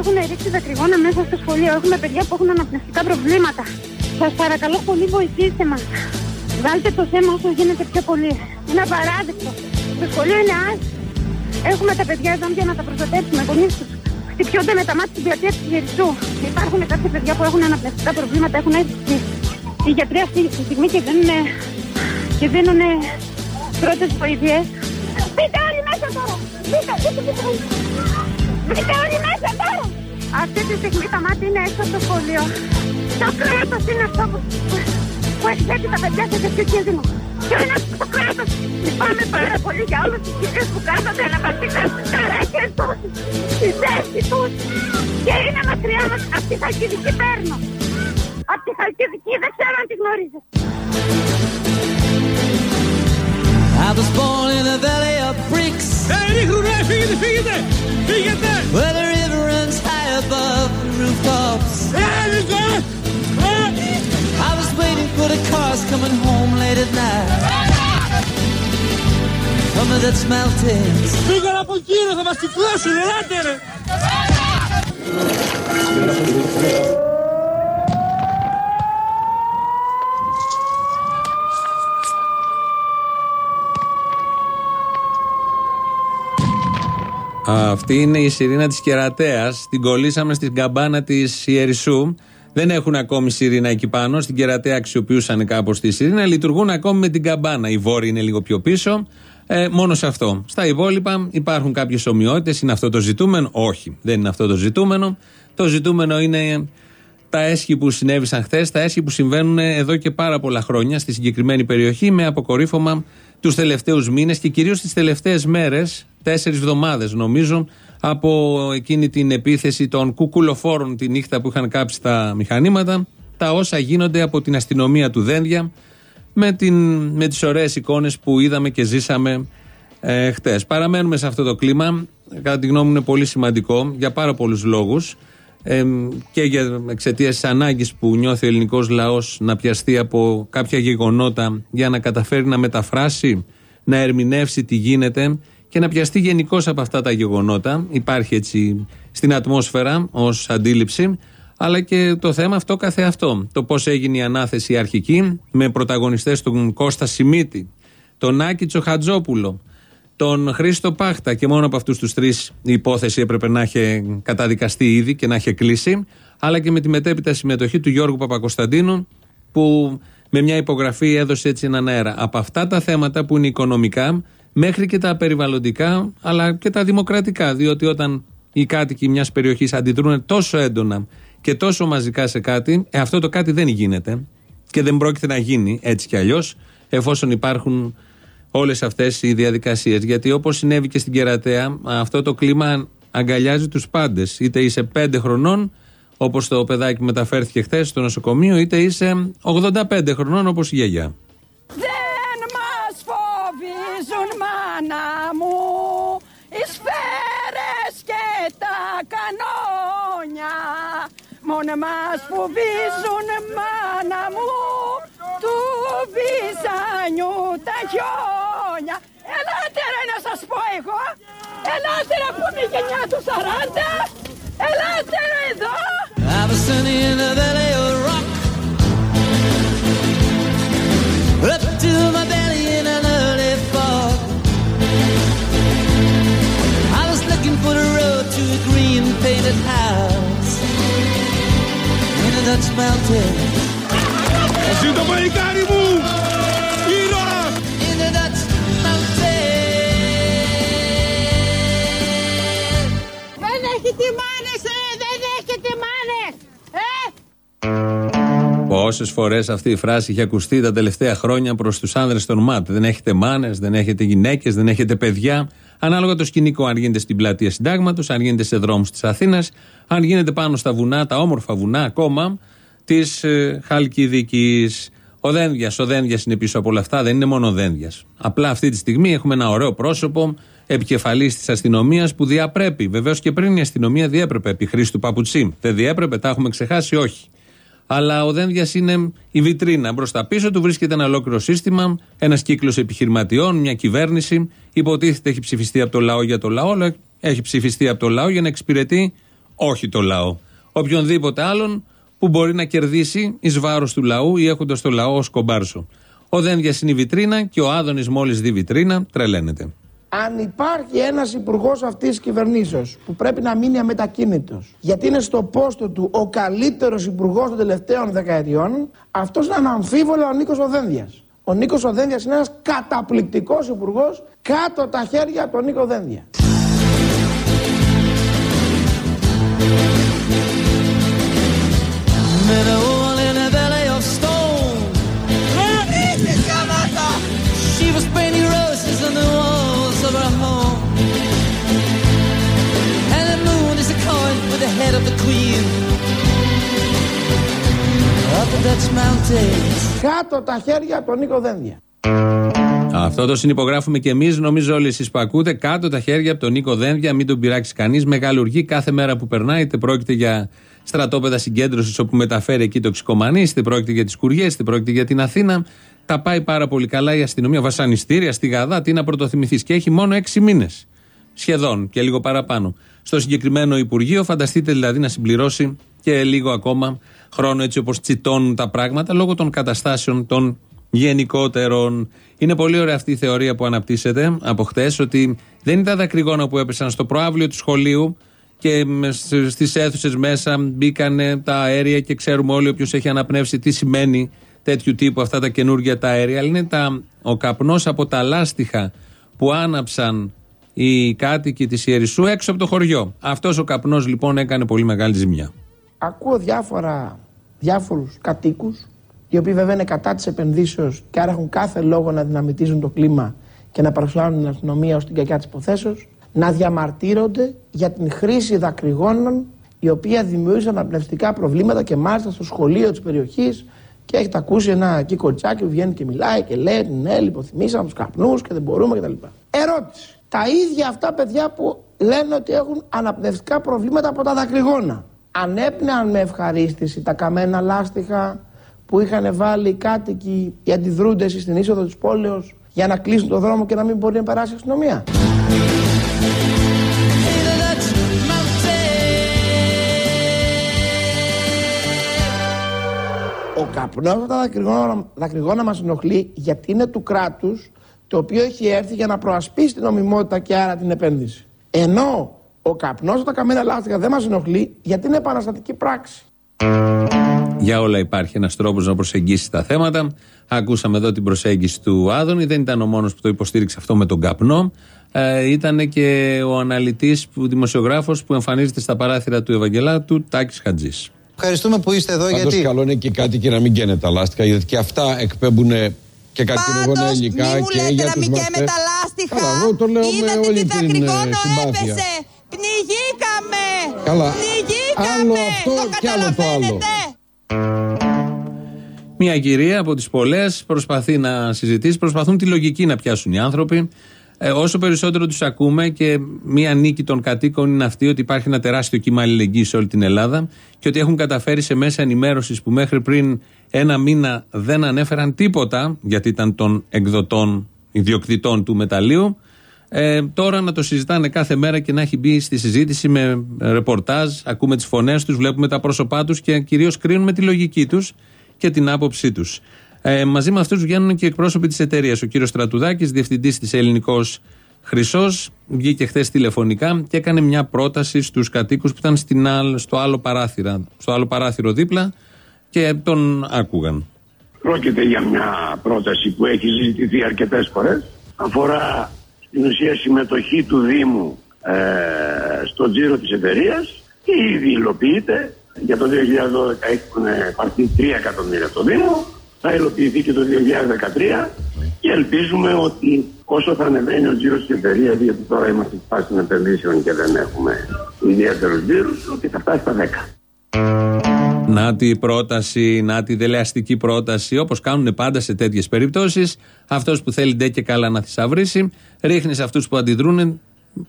έχουν ρίξει δακρυγόνα μέσα στο σχολείο. Έχουμε παιδιά που έχουν αναπνευστικά προβλήματα. Σας παρακαλώ πολύ, βοηθήστε μας. Βγάλτε το θέμα όσο γίνεται πιο πολύ. Είναι απαράδεκτο. Το σχολείο είναι άσχημο. Έχουμε τα παιδιά εδώ για να τα προστατεύσουμε. Γονείς τους χτυπιούνται με τα μάτια στην πλατεία του Γερσού. Υπάρχουν κάποια παιδιά που έχουν αναπνευστικά προβλήματα. Έχουν έρθει οι γιατροί αυτή τη στιγμή και δίνουν, και δίνουν πρώτες βοήθειες. Μπείτε όλοι μέσα τώρα! Μπείτε, μπείτε, μπείτε. Μπείτε όλοι μέσα τώρα! Αυτή τη στιγμή τα μάτια είναι έξω από το σχολείο. Το κράτος είναι αυτό που, που εκθέτει τα παιδιά σε τέτοιο κίνδυνο. Και είναι το κράτος. Λυπάμαι πάρα πολύ για όλε τι κυρίες που κάθονται να μας δείχνουν τις καρέκλες τους, τη θέση τους. Και είναι μακριά μας από τη Χαλκιδική παίρνω. Από τη Χαλκιδική δεν ξέρω αν τη γνωρίζετε. I was born in a valley of bricks. Ε, ρίχνουνε, φύγετε, φύγετε! above the rooftops. Έλειζε! I was waiting for the cars coming home late at night. Some of that's melted. Φύγανε από εκεί, ρε, θα μας τυφλώσουν, ελάτε ρε! Αυτή είναι η σιρήνα της Κερατέας. Την κολλήσαμε στην καμπάνα της Ιερισσού. Δεν έχουν ακόμη σιρήνα εκεί πάνω. Στην Κερατέα αξιοποιούσαν κάπως τη σιρήνα. Λειτουργούν ακόμη με την καμπάνα. Η Βόρεια είναι λίγο πιο πίσω. Ε, μόνο σε αυτό. Στα υπόλοιπα υπάρχουν κάποιες ομοιότητες. Είναι αυτό το ζητούμενο; Όχι, δεν είναι αυτό το ζητούμενο. Το ζητούμενο είναι τα έσχη που συνέβησαν χθες, τα έσχη που συμβαίνουν εδώ και πάρα πολλά χρόνια στη συγκεκριμένη περιοχή με αποκορύφωμα τους τελευταίους μήνες και κυρίως τις τελευταίες μέρες, τέσσερις εβδομάδες νομίζω, από εκείνη την επίθεση των κουκουλοφόρων τη νύχτα που είχαν κάψει τα μηχανήματα, τα όσα γίνονται από την αστυνομία του Δένδια με, την, με τις ωραίες εικόνες που είδαμε και ζήσαμε ε, χτες. Παραμένουμε σε αυτό το κλίμα, κατά τη γνώμη μου είναι πολύ σημαντικό για πάρα πολλούς λόγους ε, και για εξαιτίας της ανάγκης που νιώθει ο ελληνικός λαός να πιαστεί από κάποια γεγονότα για να καταφέρει να μεταφράσει, να ερμηνεύσει τι γίνεται και να πιαστεί γενικώς από αυτά τα γεγονότα. Υπάρχει έτσι στην ατμόσφαιρα ως αντίληψη, αλλά και το θέμα αυτό καθεαυτό. Το πώς έγινε η ανάθεση αρχική με πρωταγωνιστές τον Κώστα Σιμίτη, τον Άκη Τσοχατζόπουλο, τον Χρήστο Πάχτα και μόνο από αυτούς τους τρεις η υπόθεση έπρεπε να έχει καταδικαστεί ήδη και να έχει κλείσει, αλλά και με τη μετέπειτα συμμετοχή του Γιώργου Παπακοσταντίνου, που με μια υπογραφή έδωσε έτσι έναν αέρα. Από αυτά τα θέματα που είναι οικονομικά, μέχρι και τα περιβαλλοντικά, αλλά και τα δημοκρατικά. Διότι όταν οι κάτοικοι μιας περιοχής αντιδρούν τόσο έντονα και τόσο μαζικά σε κάτι, ε, αυτό το κάτι δεν γίνεται και δεν πρόκειται να γίνει έτσι κι αλλιώς, εφόσον υπάρχουν όλες αυτές οι διαδικασίες. Γιατί όπως συνέβη και στην Κερατέα, αυτό το κλίμα αγκαλιάζει τους πάντες. Είτε είσαι 5 χρονών, όπως το παιδάκι που μεταφέρθηκε χθες στο νοσοκομείο, είτε είσαι 85 χρονών, όπως η γιαγιά. Δεν μας φοβίζουν μάνα μου οι σφαίρες και τα κανόνια Μόνο μας φοβίζουν μάνα μου τους βυζάνιου τα χιόνια. Ελάτε ρε να σας πω εγώ. Ελάτε ρε που είναι η γενιά του 40. Ελάτε ρε εδώ. Up to my belly in an early fog. I was looking for the road to a green painted house in a Dutch mountain. Ζήτω παλικάρι μου! Πόσες φορές αυτή η φράση είχε ακουστεί τα τελευταία χρόνια προς τους άνδρες των ΜΑΤ. Δεν έχετε μάνες, δεν έχετε γυναίκες, δεν έχετε παιδιά. Ανάλογα το σκηνικό, αν γίνεται στην πλατεία Συντάγματος, αν γίνεται σε δρόμους της Αθήνας, αν γίνεται πάνω στα βουνά, τα όμορφα βουνά ακόμα της ε, Χαλκιδικής. Ο Δένδια, ο Δένδια είναι πίσω από όλα αυτά, δεν είναι μόνο ο Δένδια. Απλά αυτή τη στιγμή έχουμε ένα ωραίο πρόσωπο επικεφαλής της αστυνομίας που διαπρέπει. Βεβαίως και πριν η αστυνομία διέπρεπε επί Χρήστου Παπουτσί. Δεν διέπρεπε, τα έχουμε ξεχάσει, όχι. Αλλά ο Δένδιας είναι η βιτρίνα. Μπροστά πίσω του βρίσκεται ένα ολόκληρο σύστημα, ένας κύκλος επιχειρηματιών, μια κυβέρνηση. Υποτίθεται έχει ψηφιστεί από το λαό για το λαό, αλλά έχει ψηφιστεί από το λαό για να εξυπηρετεί όχι το λαό. Οποιονδήποτε άλλον που μπορεί να κερδίσει εις βάρος του λαού ή έχοντας το λαό ως κομπάρσο. Ο Δένδιας είναι η βιτρίνα και ο Άδωνης μόλις δει βιτρίνα τρελαίνεται. Αν υπάρχει ένας υπουργός αυτής της κυβερνήσεως που πρέπει να μείνει αμετακίνητος, γιατί είναι στο πόστο του ο καλύτερος υπουργός των τελευταίων δεκαετιών, αυτός είναι αναμφίβολα ο Νίκος Οδένδιας. Ο Νίκος Οδένδιας είναι ένας καταπληκτικός υπουργός κάτω τα χέρια από τον Νίκο Δένδια. Met head of the queen. Up the Dutch mountains. Κάτω τα χέρια από τον Νίκο Δένδια. Αυτό το συνυπογράφουμε και εμείς. Νομίζω όλοι εσείς που ακούτε. Κάτω τα χέρια από τον Νίκο Δένδια, μην τον πειράξει κανείς. Μεγαλουργεί κάθε μέρα που περνάει, είτε πρόκειται για στρατόπεδα συγκέντρωσης όπου μεταφέρει εκεί τοξικομανεί, είτε πρόκειται για τις Κουριές, είτε πρόκειται για την Αθήνα. Τα πάει πάρα πολύ καλά η αστυνομία. Βασανιστήρια στη Γαδά, τι να πρωτοθυμηθείς. Και έχει μόνο έξι μήνες. Σχεδόν και λίγο παραπάνω. Στο συγκεκριμένο Υπουργείο, φανταστείτε δηλαδή να συμπληρώσει και λίγο ακόμα χρόνο έτσι όπως τσιτώνουν τα πράγματα λόγω των καταστάσεων των γενικότερων. Είναι πολύ ωραία αυτή η θεωρία που αναπτύσσεται από χτες ότι δεν είναι τα δακρυγόνα που έπεσαν στο προάβλιο του σχολείου και στις αίθουσες μέσα μπήκαν τα αέρια και ξέρουμε όλοι όποιος έχει αναπνεύσει τι σημαίνει τέτοιου τύπου αυτά τα καινούργια τα αέρια. Αλλά είναι τα, ο καπνός από τα λάστιχα που άναψαν οι κάτοικοι της Ιερισσού έξω από το χωριό. Αυτός ο καπνός λοιπόν έκανε πολύ μεγάλη ζημιά. Ακούω διάφορα, διάφορους κατοίκους οι οποίοι βέβαια είναι κατά της επενδύσεως και άρα έχουν κάθε λόγο να δυναμητίζουν το κλίμα και να παρουσιάζουν την αστυνομία ως την κακιά της υποθέσεως να διαμαρτύρονται για την χρήση δακρυγόνων η οποία δημιούργησαν αναπνευστικά προβλήματα και μάλιστα στο σχολείο της περιοχής και έχετε ακούσει ένα εκεί κοτσάκι που βγαίνει και μιλάει και λέει ναι λιποθυμήσαμε τους καπνούς και δεν μπορούμε κτλ. Ερώτηση. Τα ίδια αυτά παιδιά που λένε ότι έχουν αναπνευστικά προβλήματα από τα δακρυγόνα ανέπνεαν με ευχαρίστηση τα καμένα λάστιχα που είχαν βάλει οι κάτοικοι, οι αντιδρούντες στην είσοδο της πόλεως για να κλείσουν το δρόμο και να μην μπορεί να περάσει η αστυνομία. In the Dutch mountains. Ο καπνός από τα δακρυγόνα, δακρυγόνα μας ενοχλεί γιατί είναι του κράτους το οποίο έχει έρθει για να προασπίσει την νομιμότητα και άρα την επένδυση. Ενώ ο καπνός από τα καμένα λάστιχα δεν μας ενοχλεί γιατί είναι επαναστατική πράξη. Για όλα υπάρχει ένας τρόπος να προσεγγίσεις τα θέματα. Ακούσαμε εδώ την προσέγγιση του Άδωνη. Δεν ήταν ο μόνος που το υποστήριξε αυτό με τον καπνό. Ε, ήταν και ο αναλυτής, δημοσιογράφος που εμφανίζεται στα παράθυρα του Ευαγγελάτου, Τάκης Χατζής. Ευχαριστούμε που είστε εδώ Πάντως γιατί. καλό είναι και κάτι και να μην καίνε τα λάστιχα γιατί και αυτά εκπέμπουν και καρκινογόνα Πάντως, υλικά μη μου και λέτε για να τους μην μαθητές. καίμε τα λάστιχα. Καλά, εγώ το λέω με Είδατε όλη τι την ε, δακρυγόνο συμπάθεια. έπεσε. Πνιγήκαμε. Καλά. Πνιγήκαμε. Άλλο αυτό το και άλλο το άλλο. καταλαβαίνετε; Μια κυρία από τις πολλές προσπαθεί να συζητήσει, προσπαθούν τη λογική να πιάσουν οι άνθρωποι. Ε, όσο περισσότερο τους ακούμε και μία νίκη των κατοίκων είναι αυτή ότι υπάρχει ένα τεράστιο κύμα αλληλεγγύη σε όλη την Ελλάδα και ότι έχουν καταφέρει σε μέσα ενημέρωσης που μέχρι πριν ένα μήνα δεν ανέφεραν τίποτα, γιατί ήταν των εκδοτών ιδιοκτητών του μεταλλίου, ε, τώρα να το συζητάνε κάθε μέρα και να έχει μπει στη συζήτηση με ρεπορτάζ, ακούμε τις φωνές τους, βλέπουμε τα πρόσωπά τους και κυρίως κρίνουμε τη λογική τους και την άποψή τους. Ε, μαζί με αυτούς βγαίνουν και εκπρόσωποι της εταιρείας. Ο κύριος Στρατουδάκης, διευθυντής της Ελληνικός Χρυσός, βγήκε χθες τηλεφωνικά και έκανε μια πρόταση στους κατοίκους που ήταν στην άλλ- στο, άλλο παράθυρα, στο άλλο παράθυρο δίπλα και τον άκουγαν. Πρόκειται για μια πρόταση που έχει συζητηθεί αρκετές φορές. Αφορά στην ουσία συμμετοχή του Δήμου ε, στο τζίρο της εταιρείας και ήδη υλοποιείται. Για το 2012 έχουν πάρθει 3 εκατομμύρια στο Δήμο. Θα υλοποιηθεί και το 2013 και ελπίζουμε ότι όσο θα ανεβαίνει ο τζίρος της εταιρείας, γιατί τώρα είμαστε στη φάση των επενδύσεων και δεν έχουμε ιδιαίτερους τζίρους, ότι θα φτάσει στα 10. Να τη πρόταση, να τη δελεαστική πρόταση, όπως κάνουν πάντα σε τέτοιες περιπτώσεις. Αυτός που θέλει ντε και καλά να θησαυρίσει, ρίχνει σε αυτούς που αντιδρούν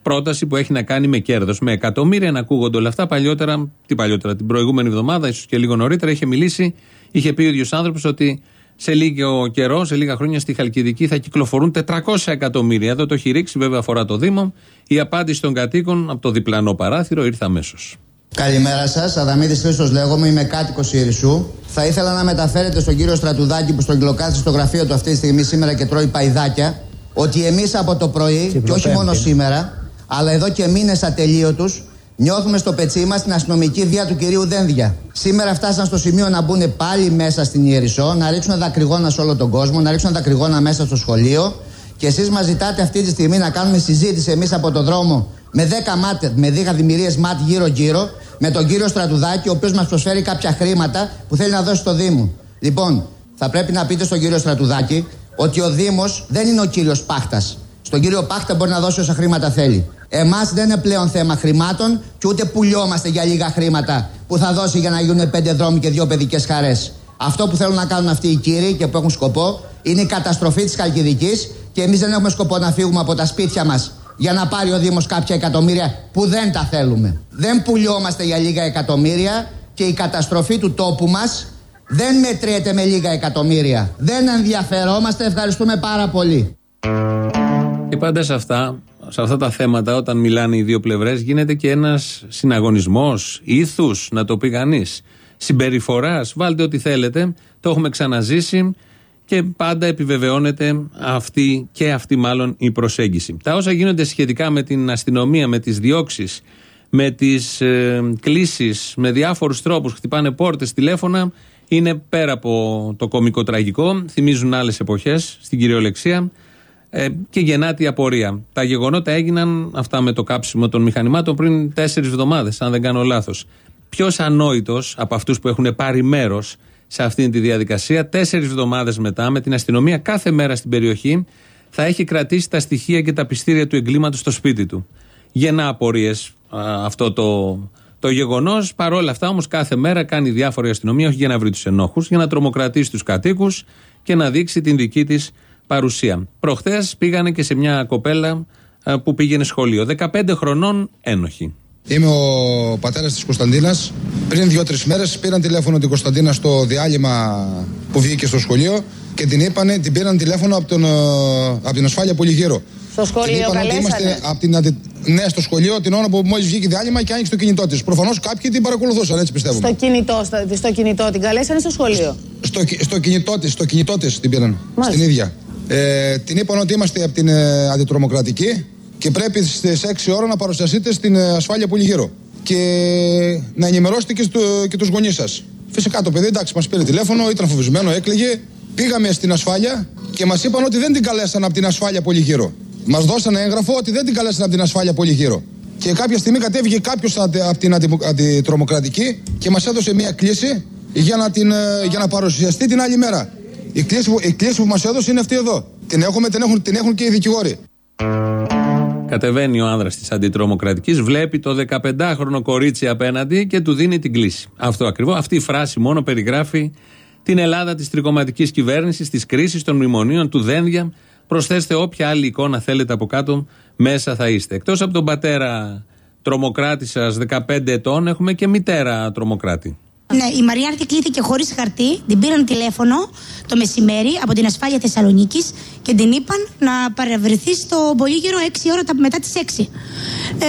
πρόταση που έχει να κάνει με κέρδος. Με εκατομμύρια να ακούγονται όλα αυτά. Παλιότερα, τι παλιότερα, την προηγούμενη εβδομάδα, ίσως και λίγο νωρίτερα, είχε μιλήσει, είχε πει ο ίδιος άνθρωπος ότι σε λίγο καιρό, σε λίγα χρόνια στη Χαλκιδική θα κυκλοφορούν 400 εκατομμύρια. Εδώ το έχει ρίξει, βέβαια αφορά το Δήμο. Η απάντηση των κατοίκων από το διπλανό παράθυρο ήρθε αμέσως. Καλημέρα σας. Αδαμίδη Χρήστος λέγομαι, είμαι κάτοικος Ιερισσού. Θα ήθελα να μεταφέρετε στον κύριο Στρατουδάκη που στρογγυλοκάθεται στο γραφείο του αυτή τη στιγμή σήμερα και τρώει παϊδάκια ότι εμείς από το πρωί, και όχι μόνο σήμερα, αλλά εδώ και μήνες ατελείωτου, νιώθουμε στο πετσί μας την αστυνομική βία του κυρίου Δένδια. Σήμερα φτάσαν στο σημείο να μπουν πάλι μέσα στην Ιερισσό, να ρίξουν δακρυγόνα σε όλο τον κόσμο, να ρίξουν δακρυγόνα μέσα στο σχολείο. Και εσείς μας ζητάτε αυτή τη στιγμή να κάνουμε συζήτηση εμείς από τον δρόμο με 10 μάτια, με 10 δημιουργίες ΜΑΤ γύρω-γύρω, με τον κύριο Στρατουδάκη, ο οποίος μας προσφέρει κάποια χρήματα που θέλει να δώσει στο Δήμο. Λοιπόν, θα πρέπει να πείτε στον κύριο Στρατουδάκη ότι ο Δήμος δεν είναι ο κύριος Πάχτας. Στον κύριο Πάχτα μπορεί να δώσει όσα χρήματα θέλει. Εμάς δεν είναι πλέον θέμα χρημάτων και ούτε πουλιόμαστε για λίγα χρήματα που θα δώσει για να γίνουν πέντε δρόμοι και δύο παιδικές χαρές. Αυτό που θέλουν να κάνουν αυτοί οι κύριοι και που έχουν σκοπό είναι η καταστροφή της Καλκιδικής και εμείς δεν έχουμε σκοπό να φύγουμε από τα σπίτια μας για να πάρει ο Δήμος κάποια εκατομμύρια που δεν τα θέλουμε. Δεν πουλιόμαστε για λίγα εκατομμύρια και η καταστροφή του τόπου μας δεν μετριέται με λίγα εκατομμύρια. Δεν ενδιαφερόμαστε. Ευχαριστούμε πάρα πολύ. Και πάντα σε αυτά, σε αυτά τα θέματα, όταν μιλάνε οι δύο πλευρές, γίνεται και ένας συναγωνισμός ήθους, να το πει κανείς. Συμπεριφοράς, βάλτε ό,τι θέλετε. Το έχουμε ξαναζήσει και πάντα επιβεβαιώνεται αυτή και αυτή μάλλον η προσέγγιση. Τα όσα γίνονται σχετικά με την αστυνομία, με τις διώξεις, με τις ε, κλήσεις, με διάφορους τρόπους, χτυπάνε πόρτες, τηλέφωνα, είναι πέρα από το κομικό τραγικό, θυμίζουν άλλες εποχές στην κυριολεξία ε, και γεννάται η απορία. Τα γεγονότα έγιναν αυτά με το κάψιμο των μηχανημάτων πριν τέσσερις εβδομάδες, αν δεν κάνω λάθος. Ποιος ανόητος από αυτούς που έχουν πάρει μέρος σε αυτή τη διαδικασία. Τέσσερις εβδομάδες μετά, με την αστυνομία κάθε μέρα στην περιοχή, θα έχει κρατήσει τα στοιχεία και τα πιστήρια του εγκλήματος στο σπίτι του. Γεννά απορίες αυτό το, το γεγονός. Παρ' όλα αυτά, όμως, κάθε μέρα κάνει διάφορη αστυνομία, όχι για να βρει τους ενόχους, για να τρομοκρατήσει τους κατοίκους και να δείξει την δική της παρουσία. Προχθές πήγανε και σε μια κοπέλα που πήγαινε σχολείο. 15 χρονών ένοχη. Είμαι ο πατέρας της Κωνσταντίνας. Πριν δύο-τρει μέρες πήραν τηλέφωνο την Κωνσταντίνα στο διάλειμμα που βγήκε στο σχολείο και την είπανε, την πήραν τηλέφωνο από, τον, ε, από την ασφάλεια γύρω. Στο σχολείο, την είπαν ότι είμαστε από την, ναι, στο σχολείο την ώρα που μόλις βγήκε διάλειμμα και άνοιξε το κινητό της. Προφανώς κάποιοι την παρακολουθούσαν, έτσι πιστεύω. Στο κινητό, στο, στο κινητό την καλέσανε στο σχολείο; Στο, στο κινητό της, στο κινητό της την πήραν. Μάλιστα. Στην ίδια. Ε, την είπαν ότι είμαστε από την ε, αντιτρομοκρατική και πρέπει στις 6 ώρα να παρουσιαστείτε στην ε, ασφάλεια πολύ γύρω. Και να ενημερώσετε και, στο, και τους γονείς σας. Φυσικά το παιδί, εντάξει, μας πήρε τηλέφωνο, ήταν φοβισμένο, έκλαιγε. Πήγαμε στην ασφάλεια και μας είπαν ότι δεν την καλέσαν από την ασφάλεια πολύ γύρω. Μας δώσανε έγγραφο ότι δεν την καλέσαν από την ασφάλεια πολύ γύρω. Και κάποια στιγμή κατέβηκε κάποιος από την αντιτρομοκρατική και μας έδωσε μία κλίση για να, την, ε, για να παρουσιαστεί την άλλη μέρα. Η κλίση, που, η κλίση που μας έδωσε είναι αυτή εδώ. Την έχουμε, την έχουν, την έχουν και οι δικηγόροι. Κατεβαίνει ο άνδρας της αντιτρομοκρατικής, βλέπει το 15χρονο κορίτσι απέναντι και του δίνει την κλίση. Αυτό ακριβώς. Αυτή η φράση μόνο περιγράφει την Ελλάδα της τρικοματικής κυβέρνησης, της κρίσης, των μνημονίων, του Δένδια. Προσθέστε όποια άλλη εικόνα θέλετε από κάτω, μέσα θα είστε. Εκτός από τον πατέρα τρομοκράτη σας 15 ετών, έχουμε και μητέρα τρομοκράτη. Ναι, η Μαριάρτη κλείθηκε χωρίς χαρτί. Την πήραν τηλέφωνο το μεσημέρι από την ασφάλεια Θεσσαλονίκης και την είπαν να παρευρεθεί στο Πολύγερο 6 ώρα μετά τις 6. Ε,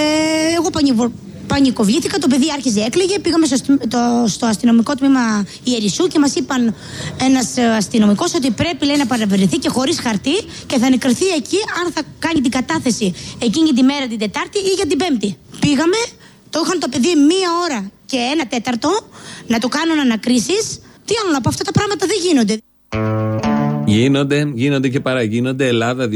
εγώ πανιβο... πανικοβλήθηκα, το παιδί άρχιζε έκλαιγε. Πήγαμε στο, το, στο αστυνομικό τμήμα Ιερισσού και μας είπαν ένας αστυνομικός ότι πρέπει λέει, να παρευρεθεί και χωρίς χαρτί και θα νεκρθεί εκεί αν θα κάνει την κατάθεση εκείνη τη μέρα την Τετάρτη ή για την Πέμπτη. Πήγαμε, το είχαν το παιδί μία ώρα και ένα τέταρτο να το κάνουν ανακρίσεις. Τι άλλο να πω, αυτά τα πράγματα δεν γίνονται. Γίνονται, γίνονται και παραγίνονται. Ελλάδα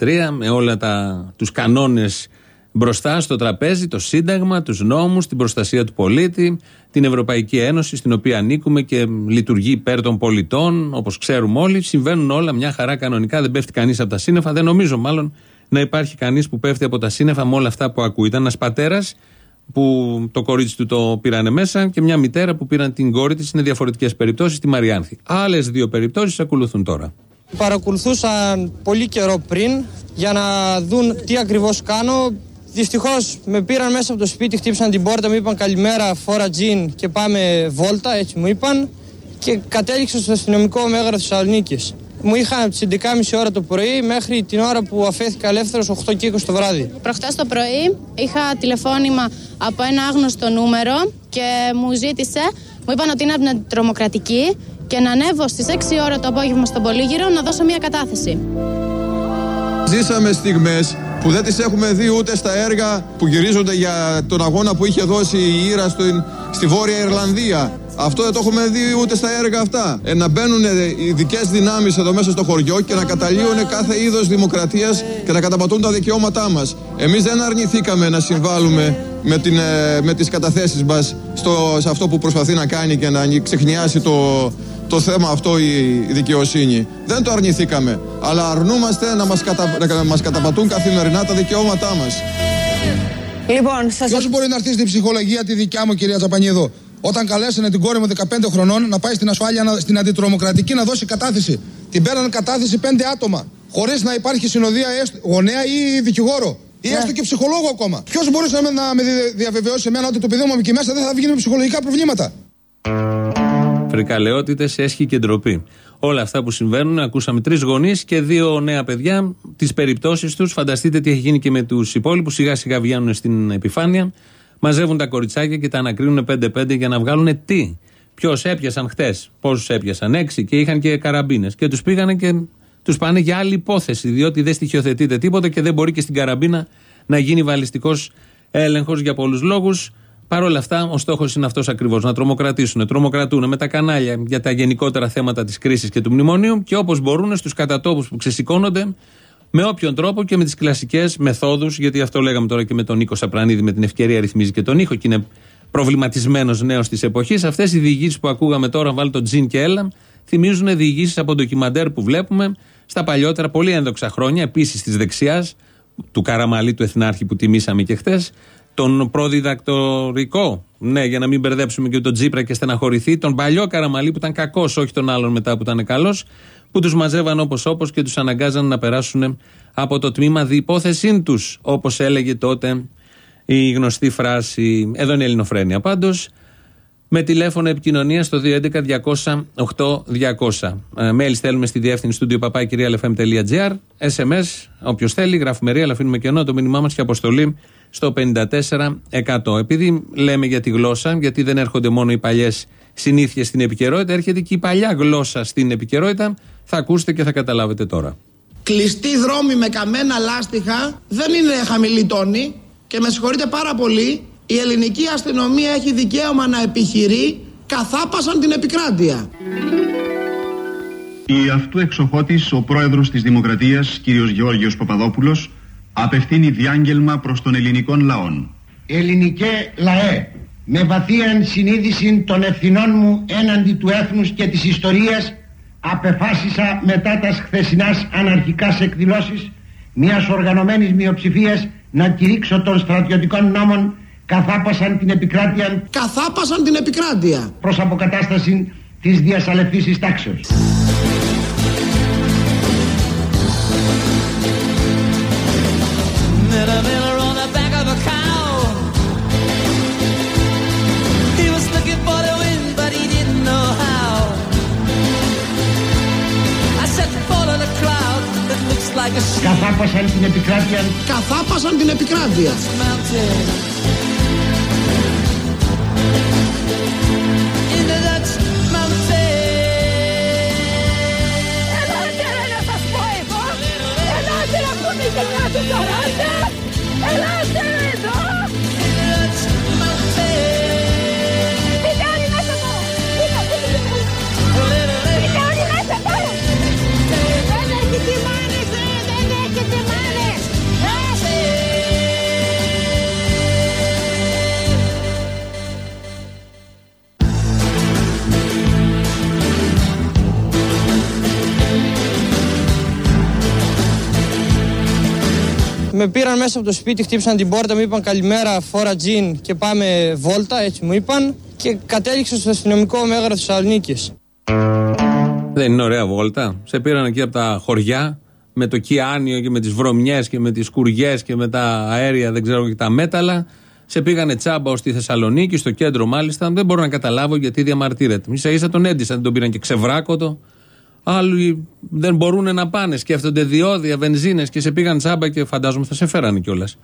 2013 με όλα τα, τους κανόνες μπροστά στο τραπέζι, το Σύνταγμα, τους νόμους, την προστασία του πολίτη, την Ευρωπαϊκή Ένωση στην οποία ανήκουμε και λειτουργεί υπέρ των πολιτών, όπως ξέρουμε όλοι. Συμβαίνουν όλα μια χαρά κανονικά, δεν πέφτει κανείς από τα σύννεφα. Δεν νομίζω μάλλον να υπάρχει κανείς που πέφτει από τα σύννεφα με όλα αυτά που ακούει. Ήταν ένας πατέρας που το κορίτσι του το πήρανε μέσα και μια μητέρα που πήραν την κόρη της. Είναι διαφορετικές περιπτώσεις, τη Μαριάνθη. Άλλες δύο περιπτώσεις ακολουθούν τώρα. Παρακολουθούσαν πολύ καιρό πριν για να δουν τι ακριβώς κάνω. Δυστυχώς με πήραν μέσα από το σπίτι, χτύπησαν την πόρτα, μου είπαν καλημέρα, φόρα τζιν και πάμε βόλτα, έτσι μου είπαν. Και κατέληξα στο αστυνομικό μέγαρο Θεσσαλονίκης. Μου είχαν από τις 11.30 ώρα το πρωί μέχρι την ώρα που αφέθηκα ελεύθερος 8 και 20 το βράδυ. Προχτές το πρωί είχα τηλεφώνημα από ένα άγνωστο νούμερο και μου ζήτησε, μου είπαν ότι είναι από την αντιτρομοκρατική και να ανέβω στις 6 ώρα το απόγευμα στον Πολύγυρο να δώσω μια κατάθεση. Ζήσαμε στιγμές που δεν τις έχουμε δει ούτε στα έργα που γυρίζονται για τον αγώνα που είχε δώσει η Ήρα στην, στη Βόρεια Ιρλανδία. Αυτό δεν το έχουμε δει ούτε στα έργα αυτά. Ε, να μπαίνουν ειδικέ δυνάμεις εδώ μέσα στο χωριό και να καταλύουν κάθε είδος δημοκρατίας και να καταπατούν τα δικαιώματά μας. Εμείς δεν αρνηθήκαμε να συμβάλλουμε με, την, ε, με τις καταθέσεις μας στο, σε αυτό που προσπαθεί να κάνει και να ξεχνιάσει το, το θέμα αυτό η, η δικαιοσύνη. Δεν το αρνηθήκαμε, αλλά αρνούμαστε να μας, κατα, να μας καταπατούν καθημερινά τα δικαιώματά μας. Λοιπόν, σας... Ποιος μπορεί να έρθει στην ψυχολογία τη δικιά μου κυρία Τσαπανίδου; Όταν καλέσανε την κόρη μου 15 χρονών να πάει στην ασφάλεια στην αντιτρομοκρατική να δώσει κατάθεση. Την πέραν κατάθεση 5 άτομα. Χωρίς να υπάρχει συνοδεία γονέα ή δικηγόρο. Ή έστω και ψυχολόγο ακόμα. Ποιος μπορούσε να με διαβεβαιώσει εμένα ότι το παιδί μου εκεί μέσα δεν θα βγει με ψυχολογικά προβλήματα; Φρικαλαιότητες, έσχη και ντροπή. Όλα αυτά που συμβαίνουν, ακούσαμε τρεις γονείς και δύο νέα παιδιά, τις περιπτώσεις τους. Φανταστείτε τι έχει γίνει και με τους υπόλοιπους. Σιγά σιγά βγαίνουν στην επιφάνεια. Μαζεύουν τα κοριτσάκια και τα ανακρίνουν 5-5 για να βγάλουν τι. Ποιος έπιασαν χτες, πόσους έπιασαν, έξι και είχαν και καραμπίνες. Και τους πήγανε και τους πάνε για άλλη υπόθεση, διότι δεν στοιχειοθετείται τίποτα και δεν μπορεί και στην καραμπίνα να γίνει βαλιστικός έλεγχος για πολλούς λόγους. Παρ' όλα αυτά, ο στόχος είναι αυτός ακριβώς: να τρομοκρατήσουν. Τρομοκρατούν με τα κανάλια για τα γενικότερα θέματα της κρίσης και του μνημονίου και όπως μπορούν στους κατατόπους που ξεσηκώνονται με όποιον τρόπο και με τις κλασικές μεθόδους, γιατί αυτό λέγαμε τώρα και με τον Νίκο Σαπρανίδη, με την ευκαιρία ρυθμίζει και τον ήχο και είναι προβληματισμένος νέος της εποχής. Αυτές οι διηγήσεις που ακούγαμε τώρα, βάλει το τζιν και έλα, θυμίζουν διηγήσεις από ντοκιμαντέρ που βλέπουμε στα παλιότερα, πολύ ένδοξα χρόνια, επίσης της δεξιάς, του Καραμαλή, του Εθνάρχη που τιμήσαμε και χθες, τον προδιδακτορικό, ναι, για να μην μπερδέψουμε και τον Τζίπρα και στεναχωρηθεί, τον παλιό Καραμαλή που ήταν κακός, όχι τον άλλον μετά που ήταν καλός, που τους μαζεύαν όπως όπως και τους αναγκάζαν να περάσουν από το τμήμα διυπόθεσή τους, όπως έλεγε τότε η γνωστή φράση. Εδώ είναι η Ελληνοφρένεια πάντως. Με τηλέφωνο επικοινωνία στο 211-200-8200. Ε, mail στέλνουμε στη διεύθυνση του papakirialfm.gr. SMS, όποιος θέλει, γράφουμε ρία, αλλά αφήνουμε κενό το μήνυμά μας και αποστολή στο 54%. Επειδή λέμε για τη γλώσσα, γιατί δεν έρχονται μόνο οι παλιές συνήθειες στην επικαιρότητα, έρχεται και η παλιά γλώσσα στην επικαιρότητα. Θα ακούσετε και θα καταλάβετε τώρα. Κλειστή δρόμη με καμένα λάστιχα δεν είναι χαμηλή τόνη και με συγχωρείτε πάρα πολύ, η ελληνική αστυνομία έχει δικαίωμα να επιχειρεί καθάπασαν την επικράτεια. Η αυτού εξοχώτης ο πρόεδρος της Δημοκρατίας, κύριος Γεώργιος Παπαδόπουλος, απευθύνει διάγγελμα προς τον ελληνικών λαών. Ελληνικέ λαέ, με βαθία συνείδηση των ευθυνών μου έναντι του έθνους και της ιστορίας απεφάσισα μετά τας χθεσινάς αναρχικάς εκδηλώσεις μιας οργανωμένης μειοψηφίας να κηρύξω των στρατιωτικών νόμων καθάπασαν την επικράτεια καθάπασαν την επικράτεια προς αποκατάσταση της διασαλευτής τάξεως. Καθάπασαν την επικράτεια. Καθάπασαν την επικράτεια. Ελάτε ρε να σας πω εγώ! Ελάτε να πούμε και μια του καράτε! Ελάτε Με πήραν μέσα από το σπίτι, χτύπησαν την πόρτα, μου είπαν καλημέρα, φόρα τζιν και πάμε βόλτα, έτσι μου είπαν. Και κατέληξα στο αστυνομικό μέγαρο Θεσσαλονίκης. Δεν είναι ωραία βόλτα. Σε πήραν εκεί από τα χωριά με το κιάνιο και με τις βρωμιές και με τις σκουριέ και με τα αέρια, δεν ξέρω και τα μέταλλα. Σε πήγανε τσάμπα ως τη Θεσσαλονίκη, στο κέντρο μάλιστα. Δεν μπορώ να καταλάβω γιατί διαμαρτύρεται. σα ίσα τον έντυσαν, τον πήραν και ξεβράκωτο Άλλοι δεν μπορούν να πάνε, σκέφτονται διόδια, βενζίνες και σε πήγαν τσάμπα και φαντάζομαι θα σε φέρανε κιόλας.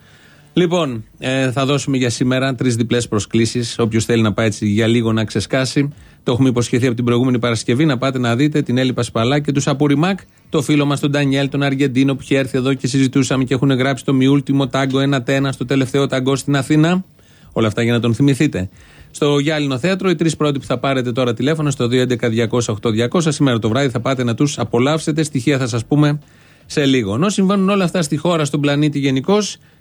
Λοιπόν, ε, θα δώσουμε για σήμερα τρεις διπλές προσκλήσεις. Όποιος θέλει να πάει έτσι για λίγο να ξεσκάσει. Το έχουμε υποσχεθεί από την προηγούμενη Παρασκευή να πάτε να δείτε την Έλλη Πασπαλά και τους Σαπούριμακ. Το φίλο μας τον Ντανιέλ, τον Αργεντίνο που είχε έρθει εδώ και συζητούσαμε και έχουν γράψει το μιούλτιμο τάγκο 1-1 στο τελευταίο τάγκο στην Αθήνα. Όλα αυτά για να τον θυμηθείτε. Στο Γιάλινο Θέατρο, οι τρεις πρώτοι που θα πάρετε τώρα τηλέφωνο στο 211-200-8200. Σήμερα το βράδυ θα πάτε να τους απολαύσετε. Στοιχεία θα σας πούμε σε λίγο. Ενώ συμβαίνουν όλα αυτά στη χώρα, στον πλανήτη γενικώ,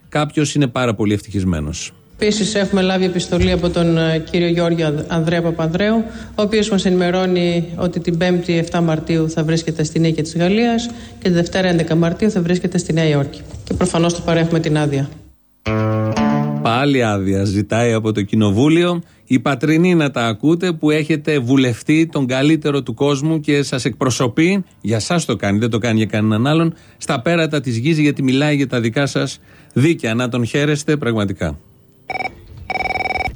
κάποιος είναι πάρα πολύ ευτυχισμένος. Επίσης, έχουμε λάβει επιστολή από τον ε, κύριο Γιώργο Ανδρέα Παπανδρέου, ο οποίος μας ενημερώνει ότι την 5η 7 Μαρτίου θα βρίσκεται στη νίκη της Γαλλίας και τη Δευτέρα 11 Μαρτίου θα βρίσκεται στη Νέα Υόρκη. Και προφανώς του παρέχουμε την άδεια. Πάλι άδεια ζητάει από το Κοινοβούλιο. Η πατρινή να τα ακούτε που έχετε βουλευτεί τον καλύτερο του κόσμου και σας εκπροσωπεί. Για εσά το κάνει, δεν το κάνει για κανέναν άλλον. Στα πέρατα της γης γιατί μιλάει για τα δικά σας δίκαια. Να τον χαίρεστε πραγματικά.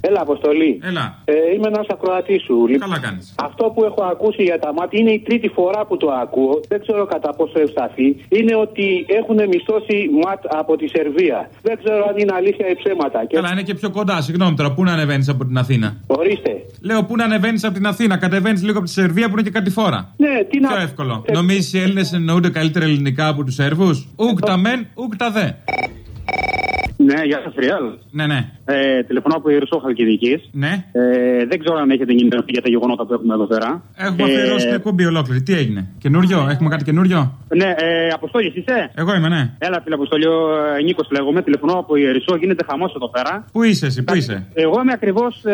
Έλα, Αποστολή. Έλα. Ε, είμαι ένας ακροατής σου. Καλά κάνεις. Αυτό που έχω ακούσει για τα μάτια είναι η τρίτη φορά που το ακούω. Δεν ξέρω κατά πόσο ευσταθεί. Είναι ότι έχουν μισθώσει ματ από τη Σερβία. Δεν ξέρω αν είναι αλήθεια ή ψέματα. Και... Καλά, είναι και πιο κοντά. Συγγνώμη τώρα, πού να ανεβαίνεις από την Αθήνα; Ορίστε. Λέω πού να ανεβαίνεις από την Αθήνα; Κατεβαίνεις λίγο από τη Σερβία που είναι και κάτι φορά. Ναι, τι Πιο να. εύκολο. Νομίζεις οι Έλληνες εννοούνται καλύτερα ελληνικά από τους Σέρβους; Ούκ τα μεν, ούκ τα δε. Ναι, γεια σας, Ριάλ. Ναι, ναι. Ε, τηλεφωνώ από Ιερουσό Χαλκιδικής. Ναι. Ε, δεν ξέρω αν έχετε ενημερωθεί για τα γεγονότα που έχουμε εδώ πέρα. Έχουμε αφιερώσει την εκπομπή ολόκληρη. Τι έγινε. Καινούριο, έχουμε κάτι καινούριο; Ναι, ε, Αποστόλης, είσαι; Εγώ είμαι, ναι. Έλα, φίλε Αποστόλη, ο ε, Νίκος λέγομαι. Τηλεφωνώ από Ιερουσό, γίνεται χαμός εδώ πέρα. Πού είσαι εσύ, πού είσαι; Εγώ είμαι ακριβώς ε,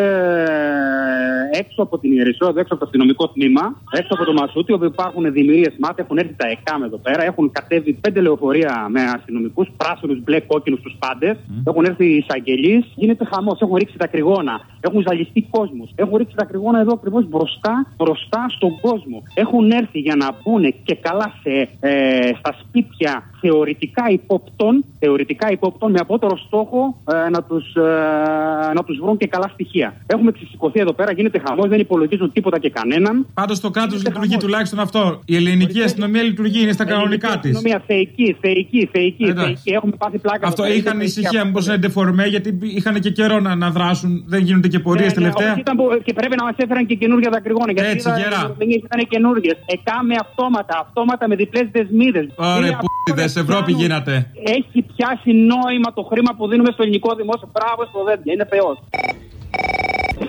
έξω από την Ιερισσό, εδώ έξω από το αστυνομικό τμήμα, έξω από το Μασούτι, όπου υπάρχουν δημιουργίες ΜΑΤ, έχουν έρθει τα ΕΚΑΜ εδώ πέρα, έχουν κατέβει πέντε λεωφορεία με αστυνομικούς, πράσινους, μπλε, κόκκινους τους πάντες, έχουν έρθει οι εισαγγελείς, γίνεται χαμός, έχουν ρίξει τα κρυγόνα, έχουν ζαλιστεί κόσμος, έχουν ρίξει τα κρυγόνα εδώ ακριβώς μπροστά, μπροστά στον κόσμο. Έχουν έρθει για να μπουν και καλά σε, ε, στα σπίτια θεωρητικά υπόπτων, θεωρητικά υπόπτων με απότερο στόχο ε, να τους ε, να τους βρουν και καλά στοιχεία. Έχουμε ξεσηκωθεί εδώ πέρα, γίνεται χαμός, δεν υπολογίζουν τίποτα και κανέναν. Πάντως το κράτος λειτουργεί τουλάχιστον αυτό. Η ελληνική αστυνομία λειτουργεί, είναι στα κανονικά της. Αστυνομία θεϊκή, θεϊκή, θεϊκή, θεϊκή. Έχουμε πάθει πλάκα. Αυτό εδώ πέρα, είχαν είναι ησυχία, θεϊκή. μήπως είναι ντεφορμέ, γιατί είχαν και καιρό να, να δράσουν. Δεν γίνονται και πορείες Ναι, ναι, τελευταία. όχι, ήταν που- και πρέπει να μας έφεραν και καινούργια δακρυγόνα. Γιατί Έτσι, είδα- γερά. οι ημερομηνίες ήταν καινούργιες. Εκάμε αυτόματα, αυτόματα με διπλές δεσμίδες. Ωραία, πούτιδε, Ευρώπη γίνατε. Έχει πιάσει νόημα το χρήμα που δίνουμε στο ελληνικό δημόσιο. Μπράβο στο δέντια, είναι Θεός.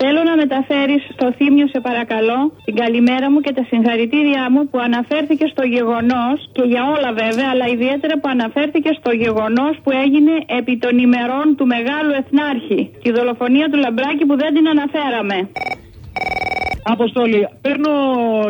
Θέλω να μεταφέρεις στο Θήμιο, σε παρακαλώ, την καλημέρα μου και τα συγχαρητήριά μου που αναφέρθηκε στο γεγονός, και για όλα βέβαια, αλλά ιδιαίτερα που αναφέρθηκε στο γεγονός που έγινε επί των ημερών του Μεγάλου Εθνάρχη. Τη δολοφονία του Λαμπράκη που δεν την αναφέραμε. Αποστόλη, παίρνω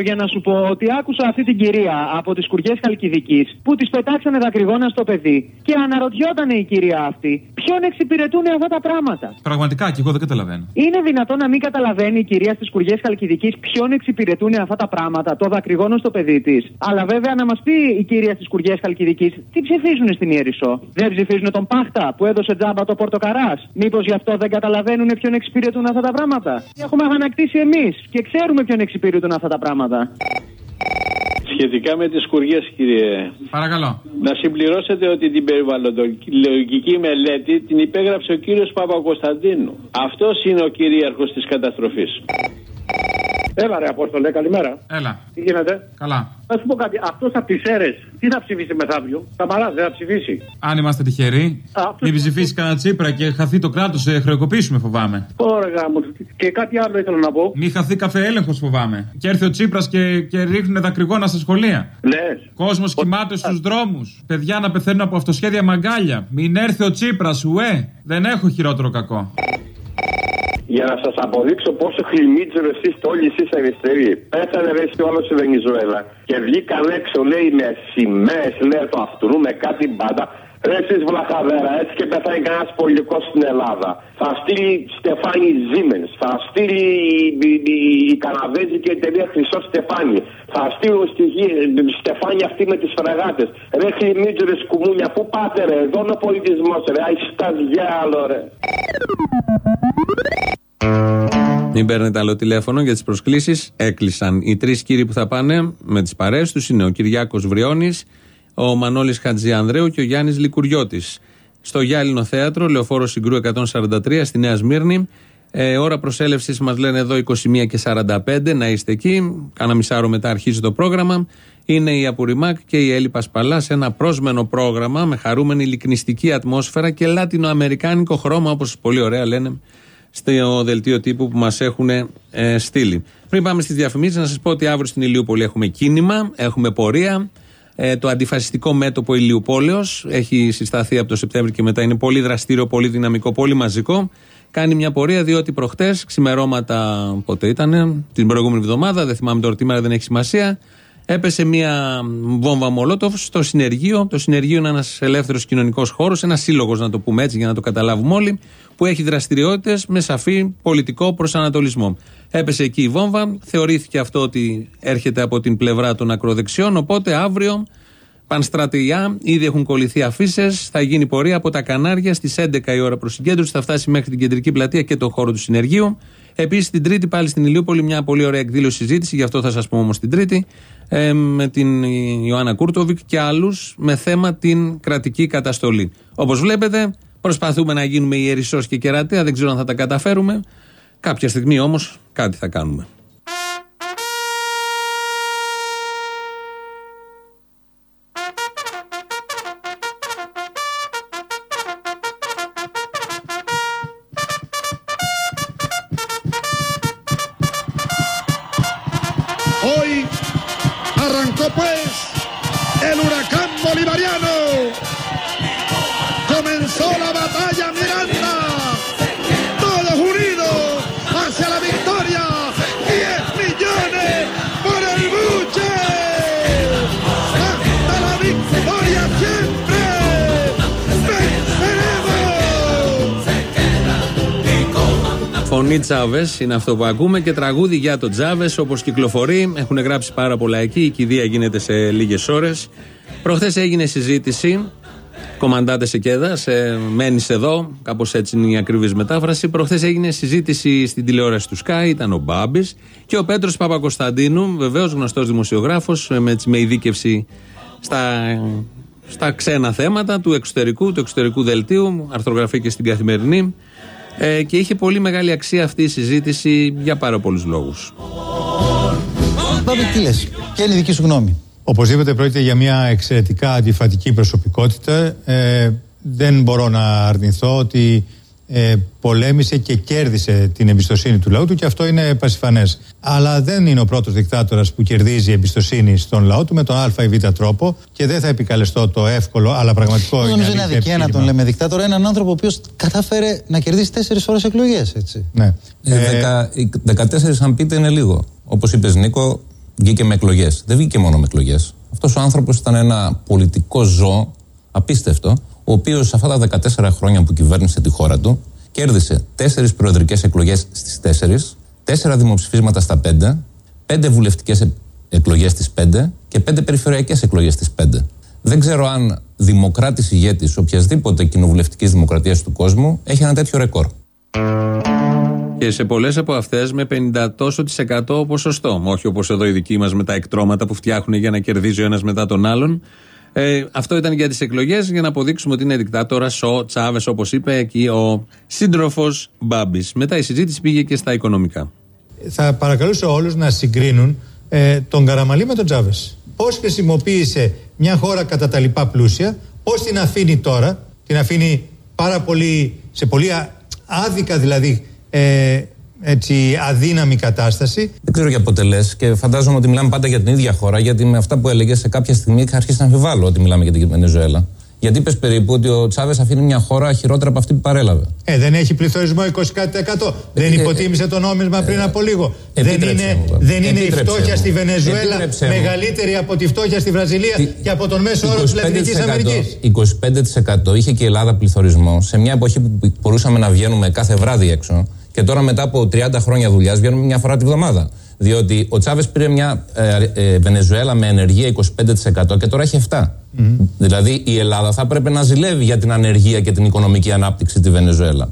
για να σου πω ότι άκουσα αυτή την κυρία από τις κουριές Χαλκιδικής που της πετάξανε δακρυγόνα στο παιδί και αναρωτιόταν η κυρία αυτή ποιον εξυπηρετούν αυτά τα πράγματα; Πραγματικά και εγώ δεν καταλαβαίνω. Είναι δυνατόν να μην καταλαβαίνει η κυρία στις κουριές Χαλκιδικής ποιον εξυπηρετούν αυτά τα πράγματα, το δακρυγόνο στο παιδί της. Αλλά βέβαια να μας πει η κυρία στις κουριές Χαλκιδικής τι ψηφίζουν στην Ιερισσό. Δεν ψηφίζουν τον Πάχτα που έδωσε τζάμπα το Πορτοκαράς; Μήπως γι' αυτό δεν καταλαβαίνουν ποιον εξυπηρετούν αυτά τα πράγματα; Έχουμε αγανακτήσει εμείς και ξέρουμε ποιον εξυπηρετούν αυτά τα πράγματα. Σχετικά με τις κουριές κύριε Παρακαλώ. Να συμπληρώσετε ότι την περιβαλλοντολογική μελέτη την υπέγραψε ο κύριος Παπακοσταντίνου Αυτός είναι ο κυρίαρχος της καταστροφής Έλα ρε Απόστολε, καλημέρα. Έλα. Τι γίνεται; Καλά. Θα σου πω κάτι. Αυτός από τις αίρες τι θα ψηφίσει μεθαύριο; Σαμαρά δεν θα ψηφίσει; Αν είμαστε τυχεροί, αυτός- μην ψηφίσεις κανένα τσίπρα και χαθεί το κράτος, σε χρεοκοπήσουμε φοβάμαι. Ωραία μου. Και κάτι άλλο ήθελα να πω. Μην χαθεί καφέ έλεγχος φοβάμαι. Και έρθει ο Τσίπρας και, και ρίχνουν δακρυγόνα στα σχολεία. Λες. Κόσμος κοιμάται στους δρόμους. Παιδιά να πεθαίνουν από αυτοσχέδια μαγκάλια. Μην έρθει ο Τσίπρας, ουέ. Δεν έχω χειρότερο κακό. Για να σας αποδείξω πόσο χλιμίτσουρο είστε όλοι εσείς αριστεροί. Πέθανε ρε στη όλο στη Βενιζουέλα και βγήκαν έξω λέει με σημαίες λέει του αυτού με κάτι μπάντα. Ρε εσείς βλαχαδέρα, έτσι και πεθάνει κανένας πολιτικός στην Ελλάδα. Θα στείλει Στεφάνι Ζήμεν, θα στείλει η, η, η, η Καναδέζικη εταιρεία Χρυσό Στεφάνι, θα στείλουν στη γη, Στεφάνι αυτή με τις φρεγάτες. Ρε χλιμίτσουρε κουμούνια, πού πάτε ρε, εδώ είναι ο πολιτισμός, ρε, αϊστά διάλο ρε. Μην παίρνετε άλλο τηλέφωνο για τις προσκλήσεις. Έκλεισαν. Οι τρεις κύριοι που θα πάνε με τις παρέες τους είναι ο Κυριάκος Βριώνης, ο Μανώλης Χατζιανδρέου και ο Γιάννης Λικουριώτης. Στο Γιάλινο Θέατρο, Λεωφόρο Συγκρού 143 στη Νέα Σμύρνη. Ε, ώρα προσέλευσης μας λένε εδώ 21 και 45 να είστε εκεί. Κάνα μισάρο μετά αρχίζει το πρόγραμμα. Είναι η Απουριμάκ και η Έλλη Πασπαλάς σε ένα πρόσμενο πρόγραμμα με χαρούμενη λυκνιστική ατμόσφαιρα και λατινοαμερικάνικο χρώμα, όπως πολύ ωραία λένε στο δελτίο τύπου που μας έχουν ε, στείλει. Πριν πάμε στις διαφημίσεις, να σας πω ότι αύριο στην Ηλιούπολη έχουμε κίνημα, έχουμε πορεία. Ε, το αντιφασιστικό μέτωπο Ηλιουπόλεως έχει συσταθεί από το Σεπτέμβριο και μετά είναι πολύ δραστήριο, πολύ δυναμικό, πολύ μαζικό. Κάνει μια πορεία διότι προχτές, ξημερώματα πότε ήταν, την προηγούμενη εβδομάδα, δεν θυμάμαι τώρα τι μέρα, δεν έχει σημασία. Έπεσε μια βόμβα Μολότοφ στο συνεργείο. Το συνεργείο είναι ένας ελεύθερος κοινωνικός χώρος, ένας σύλλογος, να το πούμε έτσι για να το καταλάβουμε όλοι, που έχει δραστηριότητες με σαφή πολιτικό προσανατολισμό. Έπεσε εκεί η βόμβα. Θεωρήθηκε αυτό ότι έρχεται από την πλευρά των ακροδεξιών. Οπότε αύριο πανστρατιά, ήδη έχουν κολληθεί αφίσες. Θα γίνει πορεία από τα Κανάρια στις 11 η ώρα προς συγκέντρωση. Θα φτάσει μέχρι την κεντρική πλατεία και τον χώρο του συνεργείου. Επίσης την Τρίτη πάλι στην Ηλιούπολη μια πολύ ωραία εκδήλωση συζήτηση. Γι' αυτό θα σας πούμε όμως την Τρίτη. Ε, με την Ιωάννα Κούρτοβικ και άλλους με θέμα την κρατική καταστολή. Όπως βλέπετε, προσπαθούμε να γίνουμε ιερισσός και κερατέα. Δεν ξέρω αν θα τα καταφέρουμε. Κάποια στιγμή όμως κάτι θα κάνουμε. Τσάβε είναι αυτό που ακούμε και τραγούδι για τον Τσάβε όπως κυκλοφορεί. Έχουν γράψει πάρα πολλά εκεί. Η κηδεία γίνεται σε λίγες ώρες. Προχθές έγινε συζήτηση. Κομμαντάτε σε κέδα, σε, μένεις εδώ, κάπως έτσι είναι η ακριβής μετάφραση. Προχθές έγινε συζήτηση στην τηλεόραση του Sky, ήταν ο Μπάμπης και ο Πέτρος Παπακοσταντίνου, βεβαίως γνωστός δημοσιογράφος, με, με ειδίκευση στα, στα ξένα θέματα του εξωτερικού, του εξωτερικού δελτίου, αρθρογραφεί και στην καθημερινή. Ε, και είχε πολύ μεγάλη αξία αυτή η συζήτηση για πάρα πολλούς λόγους. Μπάμπη, τι λες, ποια είναι η δική σου γνώμη; Οπωσδήποτε πρόκειται για μια εξαιρετικά αντιφατική προσωπικότητα. Ε, δεν μπορώ να αρνηθώ ότι ε, πολέμησε και κέρδισε την εμπιστοσύνη του λαού του και αυτό είναι πασιφανές. Αλλά δεν είναι ο πρώτος δικτάτορας που κερδίζει εμπιστοσύνη στον λαό του με τον Α ή Β τρόπο και δεν θα επικαλεστώ το εύκολο αλλά πραγματικό Δεν νομίζω είναι αλήθεια αδικία να τον επιχείρημα. λέμε δικτάτορα. Έναν άνθρωπο ο οποίος κατάφερε να κερδίσει τέσσερις φορέ εκλογές. Ναι. Ε, δεκα- οι 14 αν πείτε είναι λίγο. Όπως είπες Νίκο, βγήκε με εκλογές. Δεν βγήκε μόνο με εκλογές. Αυτός ο άνθρωπος ήταν ένα πολιτικό ζώο, απίστευτο, ο οποίος σε αυτά τα 14 χρόνια που κυβέρνησε τη χώρα του, κέρδισε 4 προεδρικές εκλογές στις 4, 4 δημοψηφίσματα στα 5, 5 βουλευτικές εκλογές στις 5 και 5 περιφερειακές εκλογές στις 5. Δεν ξέρω αν δημοκράτης ηγέτης οποιασδήποτε κοινοβουλευτικής δημοκρατίας του κόσμου έχει ένα τέτοιο ρεκόρ. Και σε πολλές από αυτές με 50 τόσος της εκατό ποσοστό. Όχι όπως εδώ οι δικοί μας με τα εκτρώματα που φτιάχνουν για να κερδίζει ο ένας μετά τον άλλον. Ε, αυτό ήταν για τις εκλογές, για να αποδείξουμε ότι είναι δικτάτορα ο Τσάβες, όπως είπε εκεί ο σύντροφος Μπάμπης. Μετά η συζήτηση πήγε και στα οικονομικά. Θα παρακαλούσα όλους να συγκρίνουν ε, τον Καραμαλή με τον Τζάβες. Πώς χρησιμοποίησε μια χώρα κατά τα λοιπά πλούσια, πώς την αφήνει τώρα, την αφήνει πάρα πολύ, σε πολύ α- άδικα δηλαδή ε, έτσι, αδύναμη κατάσταση. Δεν ξέρω για πότε λες και φαντάζομαι ότι μιλάμε πάντα για την ίδια χώρα, γιατί με αυτά που έλεγες σε κάποια στιγμή είχα αρχίσει να αμφιβάλλω ότι μιλάμε για την Βενεζουέλα. Γιατί είπες περίπου ότι ο Τσάβες αφήνει μια χώρα χειρότερα από αυτή που παρέλαβε. Ε, δεν έχει πληθωρισμό 20%. δεν υποτίμησε το νόμισμα πριν από λίγο. δεν επίτρεψε είναι, μου, βέβαια. δεν είναι η Επίτρεψε φτώχεια μου. στη Βενεζουέλα Επίτρεψε μου. μεγαλύτερη από τη φτώχεια στη Βραζιλία και από τον μέσο όρο της Λατινικής Αμερικής. 25% είχε και η Ελλάδα πληθωρισμό σε μια εποχή που μπορούσαμε να βγαίνουμε κάθε βράδυ έξω και τώρα μετά από 30 χρόνια δουλειάς βγαίνουμε μια φορά τη βδομάδα. Διότι ο Τσάβες πήρε μια ε, ε, Βενεζουέλα με ενεργεία 25% και τώρα έχει 7. Δηλαδή η Ελλάδα θα έπρεπε να ζηλεύει για την ανεργία και την οικονομική ανάπτυξη τη Βενεζουέλα.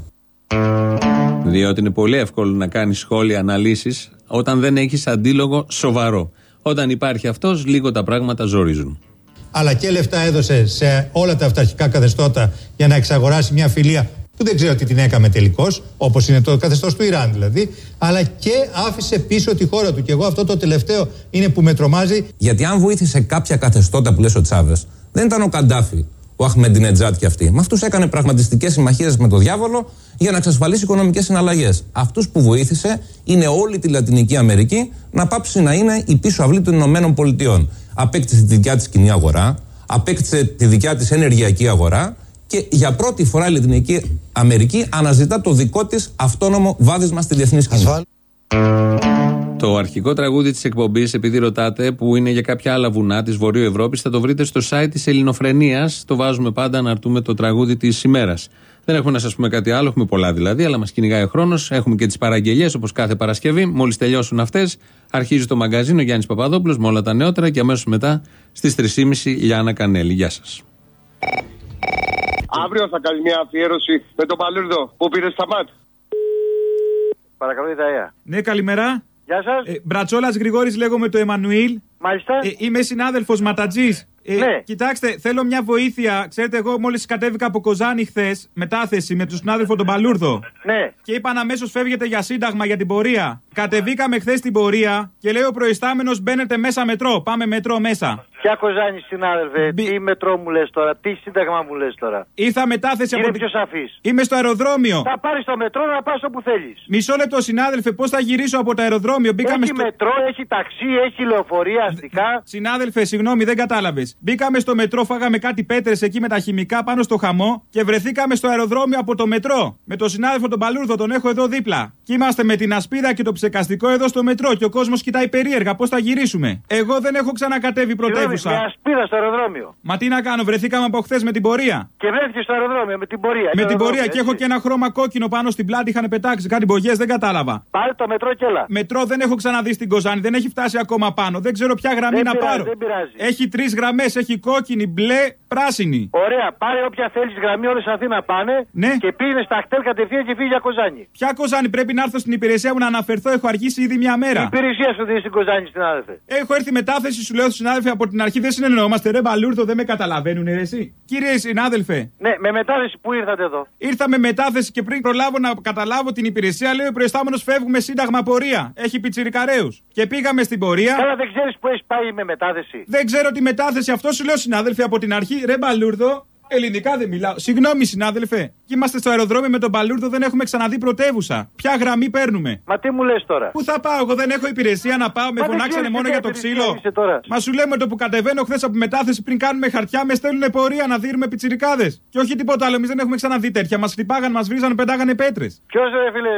Διότι είναι πολύ εύκολο να κάνεις σχόλια, αναλύσεις όταν δεν έχεις αντίλογο σοβαρό. Όταν υπάρχει αυτός, λίγο τα πράγματα ζορίζουν. Αλλά και λεφτά έδωσε σε όλα τα αυταρχικά καθεστώτα για να εξαγοράσει μια φιλία που δεν ξέρω τι την έκαμε τελικώς, όπως είναι το καθεστώς του Ιράν δηλαδή, αλλά και άφησε πίσω τη χώρα του. Και εγώ αυτό το τελευταίο είναι που με τρομάζει. Γιατί αν βοήθησε κάποια καθεστώτα που λες ο Τσάβες, δεν ήταν ο Καντάφη, ο Αχμεντινετζάτ και αυτοί. Με αυτούς έκανε πραγματιστικές συμμαχίες με το διάβολο για να εξασφαλίσει οικονομικές συναλλαγές. Αυτούς που βοήθησε είναι όλη τη Λατινική Αμερική να πάψει να είναι η πίσω αυλή των Ηνωμένων Πολιτειών. Απέκτησε τη δικιά της κοινή αγορά, απέκτησε τη δικιά της ενεργειακή αγορά και για πρώτη φορά η Λατινική Αμερική αναζητά το δικό της αυτόνομο βάδισμα στη διεθνή σκηνή. Το αρχικό τραγούδι της εκπομπής, επειδή ρωτάτε, που είναι για κάποια άλλα βουνά της Βορείου Ευρώπης, θα το βρείτε στο site της Ελληνοφρενεία. Το βάζουμε πάντα να αρτούμε το τραγούδι της ημέρας. Δεν έχουμε να σας πούμε κάτι άλλο, έχουμε πολλά δηλαδή, αλλά μας κυνηγάει ο χρόνος. Έχουμε και τις παραγγελίες όπως κάθε Παρασκευή. Μόλις τελειώσουν αυτές, αρχίζει το μαγκαζίνο Γιάννης Παπαδόπουλος με όλα τα νεότερα και αμέσως μετά στις 3.30 Λιάνα Κανέλη. Γεια σας. Αύριο θα κάνει μια αφιέρωση με τον Παλούρδο που πήρε στα μάτ. Παρακαλώ, Ιδαία. Ναι, καλημέρα. Γεια σας. Ε, Μπρατσόλας Γρηγόρης, λέγομαι το Εμμανουήλ. Μάλιστα. Ε, είμαι συνάδελφος Ματατζής. Ε, Ναι. Κοιτάξτε, θέλω μια βοήθεια. Ξέρετε, εγώ μόλις κατέβηκα από Κοζάνη χθες, μετάθεση με τον συνάδελφο τον Παλούρδο. Ναι. Και είπαν αμέσως φεύγετε για σύνταγμα για την πορεία. Κατεβήκαμε χθες την πορεία και λέει ο προϊστάμενος μπαίνετε μέσα μετρό. Πάμε μετρό μέσα. Ποια κοζάνη, συνάδελφε, τι μετρό μου λες τώρα, τι σύνταγμα μου λες τώρα; Ήρθα μετάθεση Είναι από την. πιο σαφής. Είμαι στο αεροδρόμιο. Θα πάρεις το μετρό να πας όπου θέλεις. Μισό λεπτό, συνάδελφε, πώς θα γυρίσω από το αεροδρόμιο; Μπήκαμε Έχει στο. μετρό, έχει ταξί, έχει λεωφορεία αστικά. Συνάδελφε, συγγνώμη, δεν κατάλαβες. Μπήκαμε στο μετρό, φάγαμε κάτι πέτρες εκεί με τα χημικά πάνω στο χαμό και βρεθήκαμε στο αεροδρόμιο από το μετρό. Με τον συνάδελφο τον Παλούρδο, τον έχω εδώ δίπλα. Και είμαστε με την ασπίδα και το ψεκαστικό εδώ στο μετρό και ο κόσμος κοιτάει περίεργα πώς θα γυρίσουμε; Εγώ δεν έχω ξανακατέβει Συγγνώμη, πρωτεύουσα. Με ασπίδα στο αεροδρόμιο. Μα τι να κάνω, βρεθήκαμε από χθες με την πορεία. Και βρέθηκες στο αεροδρόμιο με την πορεία. Με στο την πορεία αεροδρόμιο, και έχω έτσι. και ένα χρώμα κόκκινο πάνω στην πλάτη. Είχαν πετάξει κάτι μπογιές, δεν κατάλαβα. Πάρε το μετρό και έλα. Μετρό δεν έχω ξαναδεί στην Κοζάνη, δεν έχει φτάσει ακόμα πάνω. Δεν ξέρω ποια γραμμή Δεν να πειράζει, πάρω. δεν πειράζει. Έχει τρεις γραμμές, έχει κόκκινη, μπλε, πράσινη. Ωραία, πάρε όποια θέλεις γραμμή, όλες Αθήνα πάνε. Ναι. Και πήγαινε στα χτέλ κατευθείαν και φύγει για Κοζάνη. Ποια Κοζάνη πρέπει να έρθω στην υπηρεσία μου να αναφερθώ, έχω αργήσει ήδη μια Η μέρα. υπηρεσία σου δίνει στην Κοζάνη, συνάδελφε. Έχω έρθει μετάθεση, σου λέω στου συνάδελφοι από την αρχή δεν συνεννοούμαστε. Ρε μπαλούρδο, δεν με καταλαβαίνουν, ρε εσύ. Κύριε συνάδελφε, Ναι, με μετάθεση που ήρθατε εδώ. ήρθα με μετάθεση και πριν προλάβω να καταλάβω την υπηρεσία, λέει ο προϊστάμενος φεύγουμε σύνταγμα πορεία. Έχει πιτσιρικαρέους. Και πήγαμε στην πορεία. Καλά, δεν ξέρεις που έχεις πάει με μετάθεση. Δεν ξέρω τη μετάθεση, αυτό σου λέω συνάδελφε από την αρχή. Ρε μπαλούρδο, ελληνικά δεν μιλάω. Συγγνώμη συνάδελφε. Και είμαστε στο αεροδρόμιο με τον μπαλούρδο, δεν έχουμε ξαναδεί πρωτεύουσα. Ποια γραμμή παίρνουμε; Μα τι μου λες τώρα; Πού θα πάω, εγώ δεν έχω υπηρεσία να πάω, με Μα δεν φωνάξανε ξέρεις μόνο τι για το υπηρεσία ξύλο. είσαι τώρα; Μα σου λέμε το που κατεβαίνω χθες από μετάθεση πριν κάνουμε χαρτιά, με στέλνουν πορεία να δίνουμε πιτσιρικάδες. Και όχι τίποτα άλλο, εμείς δεν έχουμε ξαναδεί τέτοια. Μας χτυπάγαν, μας βρίζαν, πετάγανε πέτρες. Ποιος ρε φίλε;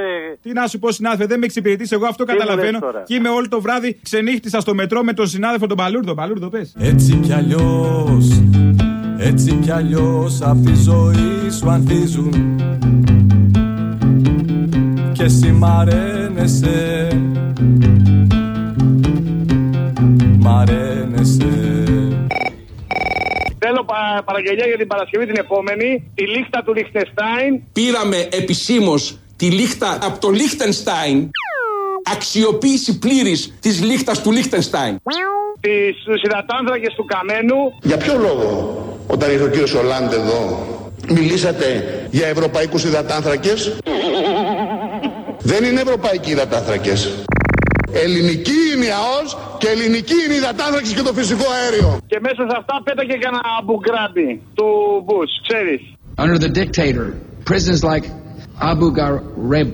Τι να σου πω, συνάδελφε, δεν με εξυπηρετείς, εγώ αυτό Τι μου καταλαβαίνω. λες τώρα; Και είμαι όλο το βράδυ ξενύχτησα στο μετρό με τον συνάδελφο τον Παλούρδο. Παλούρδο, πες. Έτσι κι αλλιώς, έτσι κι αλλιώς απ' τη ζωή σου ανθίζουν και εσύ μ' αρένεσαι Μ' αρένεσαι Θέλω πα- παραγγελία για την Παρασκευή την επόμενη. Τη λίχτα του Λιχτεστάιν. Πήραμε επισήμως τη λίχτα από το Λίχτενστάιν. Αξιοποίηση πλήρης της λίχτας του Λίχτενστάιν. Του υδατάνθρακε του Καμένου. Για ποιο λόγο; Όταν ήρθε ο κύριος Ολάντ εδώ μιλήσατε για ευρωπαϊκούς υδατάνθρακες; Δεν είναι ευρωπαϊκοί υδατάνθρακες. Ελληνική είναι η ΑΟΣ και ελληνική είναι η υδατάνθρακες και το φυσικό αέριο. Και μέσα σε αυτά πέταγε και ένα μπουγκράμπι του Μπούς, ξέρεις. Under the dictator, prisons like Abu Ghraib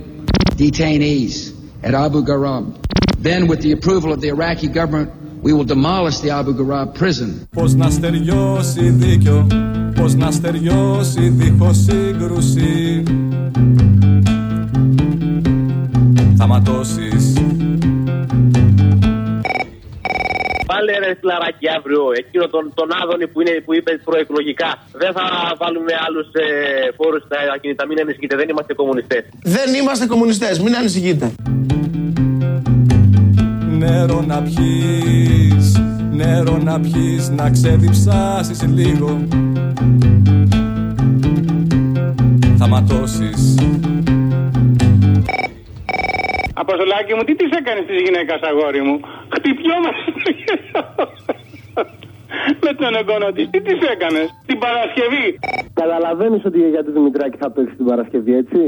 detainees at Abu Ghraib. Then, with the approval of the Iraqi government, we will demolish the Abu Ghraib prison. Πώς να στεριώσει δίκιο, πώς να στεριώσει δίχως σύγκρουση Θα ματώσεις Πάλε ρε φιλαράκι αύριο, εκείνο τον, τον Άδωνη που, είναι, που είπε προεκλογικά. Δεν θα βάλουμε άλλους ε, φόρους στα ακινητά. Μην ανησυχείτε, δεν είμαστε κομμουνιστές. Δεν είμαστε κομμουνιστές, μην ανησυχείτε. Νερό να πιείς, νερό να πιείς Να ξεδιψάσεις λίγο Θα ματώσεις Αποστολάκι μου, τι της έκανες της γυναίκας, αγόρι μου; Χτυπιόμαστε. Με τον εγγόνο της, τι της έκανες; Την Παρασκευή. Καταλαβαίνεις ότι η γιαγιά του Δημητράκη θα παίξει την Παρασκευή, έτσι;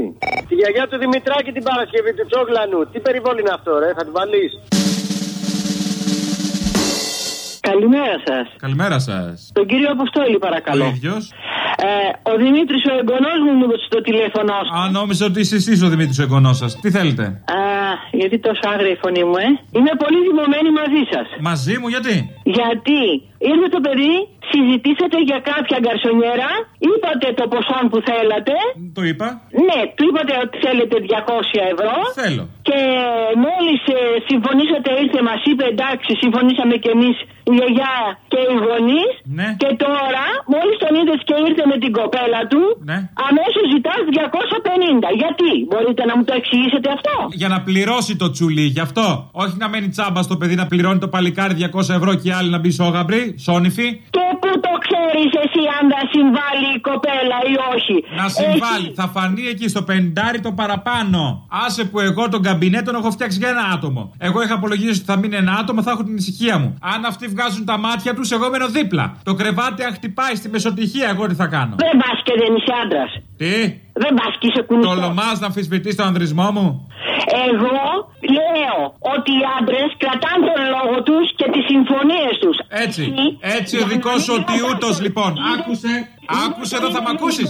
Τη γιαγιά του Δημητράκη την Παρασκευή του Τσόγλανου. Τι περιβόλι είναι αυτό, ρε, θα την βάλεις; Καλημέρα σας. Καλημέρα σας. Τον κύριο Αποστόλη, παρακαλώ. Ο ίδιος. Ε, ο Δημήτρης, ο εγγονός μου, μου έδωσε το τηλέφωνο. Α, νόμιζα ότι είσαι εσείς ο Δημήτρης ο εγγονός σας. Τι θέλετε; Α, γιατί τόσο άγρια η φωνή μου, ε. Είμαι πολύ δημομένη μαζί σας. Μαζί μου, γιατί; Γιατί ήρθε το παιδί, συζητήσατε για κάποια γκαρσονιέρα, είπατε το ποσό που θέλατε. Το είπα. Ναι, του είπατε ότι θέλετε 200 ευρώ. Θέλω. Και μόλις συμφωνήσατε, ήρθε, μας είπε εντάξει, συμφωνήσαμε κι εμείς η γιαγιά και οι γονείς. Ναι. Και τώρα, μόλις τον είδες και ήρθε με την κοπέλα του, Ναι. αμέσως ζητάς 250. Γιατί, μπορείτε να μου το εξηγήσετε αυτό; Για να πληρώσει το τσουλί, γι' αυτό. Όχι να μένει τσάμπα στο παιδί να πληρώνει το παλικάρι 200 ευρώ και οι άλλοι να μπει σώγαμπροι, σώνυφη. Και πού το ξέρεις εσύ αν θα συμβάλει η κοπέλα ή όχι. Να συμβάλλει. Θα φανεί εκεί στο πεντάρι το παραπάνω. Άσε που εγώ τον καμπινέ τον έχω φτιάξει για ένα άτομο. Εγώ είχα υπολογίσει ότι θα μείνει ένα άτομο, θα έχω την ησυχία μου. Αν αυτοί βγάζουν τα μάτια τους, εγώ μένω δίπλα. Το κρεβάτι αν χτυπάει στη μεσοτοιχία, εγώ τι θα κάνω. Δεν πας και δεν είσαι άντρας. Τι; Δεν πας και είσαι κουνιστό. Τολμάς να αμφισβητείς τον ανδρισμό μου. Εγώ λέω ότι οι άντρες κρατάνε τον λόγο τους και τις συμφωνίες τους. Έτσι. Έτσι ο δικός σου ο τιούτο λοιπόν. Άκουσε. Άκουσε εδώ, θα μ' ακούσεις.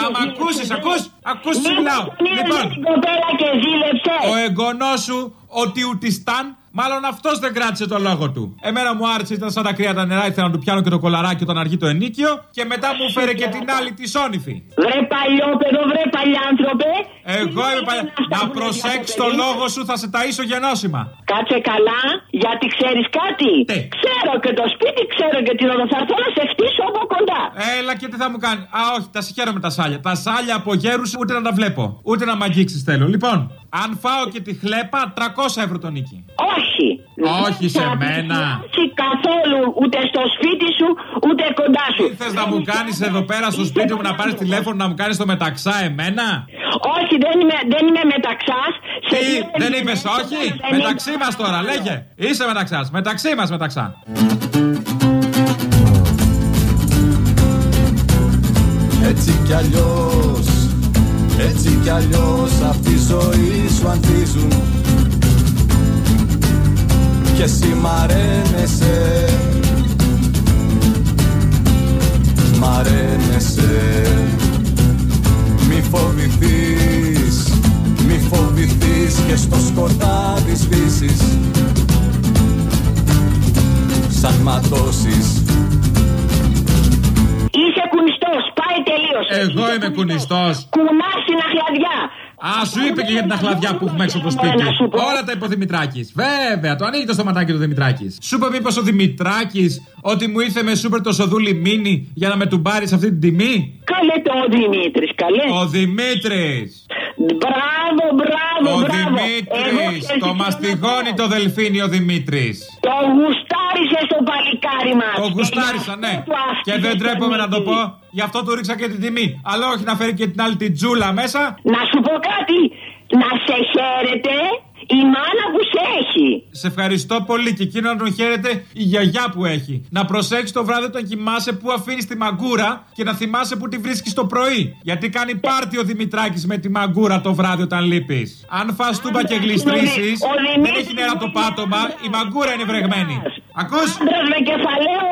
Θα μ' ακούσεις, ακούς. Ακούς τι μιλάω. Λοιπόν, την κοπέλα και ζήλεψε. ο εγγονός σου, ο Τιουτιστάν, μάλλον αυτός δεν κράτησε το λόγο του. Εμένα μου άρεσε, ήταν σαν τα κρύα τα νερά, ήθελα να του πιάνω και το κολαράκι όταν αργεί το ενίκιο. Και μετά μου φέρε και την άλλη τη Σόνυφη. Βρε παλιόπεδο, βρε παλιάνθρωπε. Εγώ είμαι παλιά. Να προσέξεις το λόγο σου, θα σε ταΐσω γενώσιμα. Κάτσε καλά, γιατί ξέρεις κάτι; Ξέρω και το σπίτι, ξέρω και την οδό. Θα έρθω να σε χτίσω από κοντά. Έλα και τι θα μου κάνει. Α, όχι, τα συγχαίρω με τα σάλια. Τα σάλια από γέρους ούτε να τα βλέπω. Ούτε να μ' αγγίξεις θέλω. Λοιπόν, αν φάω και τη χλέπα, 300 ευρώ το νίκη. Όχι. Όχι σε μένα. Όχι καθόλου ούτε στο σπίτι σου, ούτε κοντά σου. Τι θες να μου κάνεις εδώ πέρα στο σπίτι μου να πάρεις τηλέφωνο να μου κάνεις το μεταξά εμένα; Όχι, δεν είμαι, δεν είμαι μεταξάς. Τι, δεν είπες όχι; Μεταξύ μας τώρα, λέγε. Είσαι μεταξάς. Μεταξύ μας μεταξά. Έτσι κι αλλιώς, έτσι κι αλλιώς Αυτή τη ζωή σου ανθίζουν Και εσύ μ' αρένεσαι Μ' αρένεσαι Μη φοβηθείς, μη φοβηθείς Και στο σκοτάδι σβήσεις Σαν ματώσεις Είσαι κουνιστός, πάει τελείως. Εγώ είμαι κουνιστός. Κουνάς στην αχλαδιά. Α, σου είπε και για την αχλαδιά που έχουμε έξω από το σπίτι. Να σου πω. Όλα τα είπε ο Δημητράκης. Βέβαια, το ανοίγει το στοματάκι του Δημητράκης. Σου είπε μήπω ο Δημητράκης ότι μου ήρθε με σούπερ το σοδούλι μίνι για να με του πάρει αυτή την τιμή; Καλέ το ο Δημήτρης, καλέ. Ο Δημήτρης. Μπράβο, μπράβο, Ο μπράβο. Εγώ Δημήτρης. και Το εσύ μαστιγώνει το δελφίνι ο Δημήτρης. Το γουστάρισε στο παλικάρι μας. Το γουστάρισα, ναι. Και δεν τρέπομαι να το πω. Γι' αυτό του ρίξα και την τιμή. Αλλά όχι να φέρει και την άλλη την τζούλα μέσα. Να σου πω κάτι. Να σε χαίρεται η μάνα που σε έχει. Σε ευχαριστώ πολύ και εκείνο να τον χαίρεται η γιαγιά που έχει. Να προσέξει το βράδυ όταν κοιμάσαι που αφήνει τη μαγκούρα και να θυμάσαι που τη βρίσκεις το πρωί. Γιατί κάνει πάρτι ο Δημητράκης με τη μαγκούρα το βράδυ όταν λείπεις. Αν φας τούμπα και γλιστρήσεις, δεν έχει νερά το πάτωμα, η μαγκούρα είναι βρεγμένη. Ακούς; Άντρας με κεφαλαίο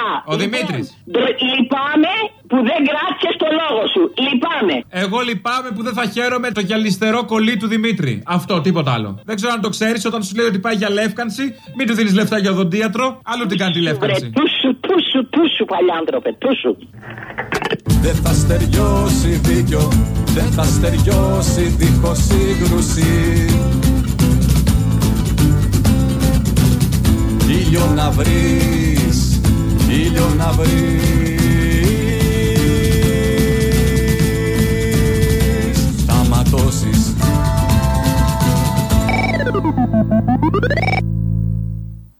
Α. Ο Δημήτρης. Ντρ- Λυπάμαι που δεν κράτησε το λόγο σου. Λυπάμαι. Εγώ λυπάμαι που δεν θα χαίρομαι το γυαλιστερό κολλή του Δημήτρη. Αυτό, τίποτα άλλο. Δεν ξέρω αν το ξέρεις, όταν σου λέει ότι πάει για λεύκανση, μην του δίνεις λεφτά για οδοντίατρο, αλλού την κάνει τη λεύκανση. Πού σου, πού σου, πού σου, παλιάνθρωπε, πού σου. Δεν θα στεριώσει δίκιο, δεν θα στεριώσει δίχως σύγκρουση Ήλιο να βρεις, ήλιο να βρεις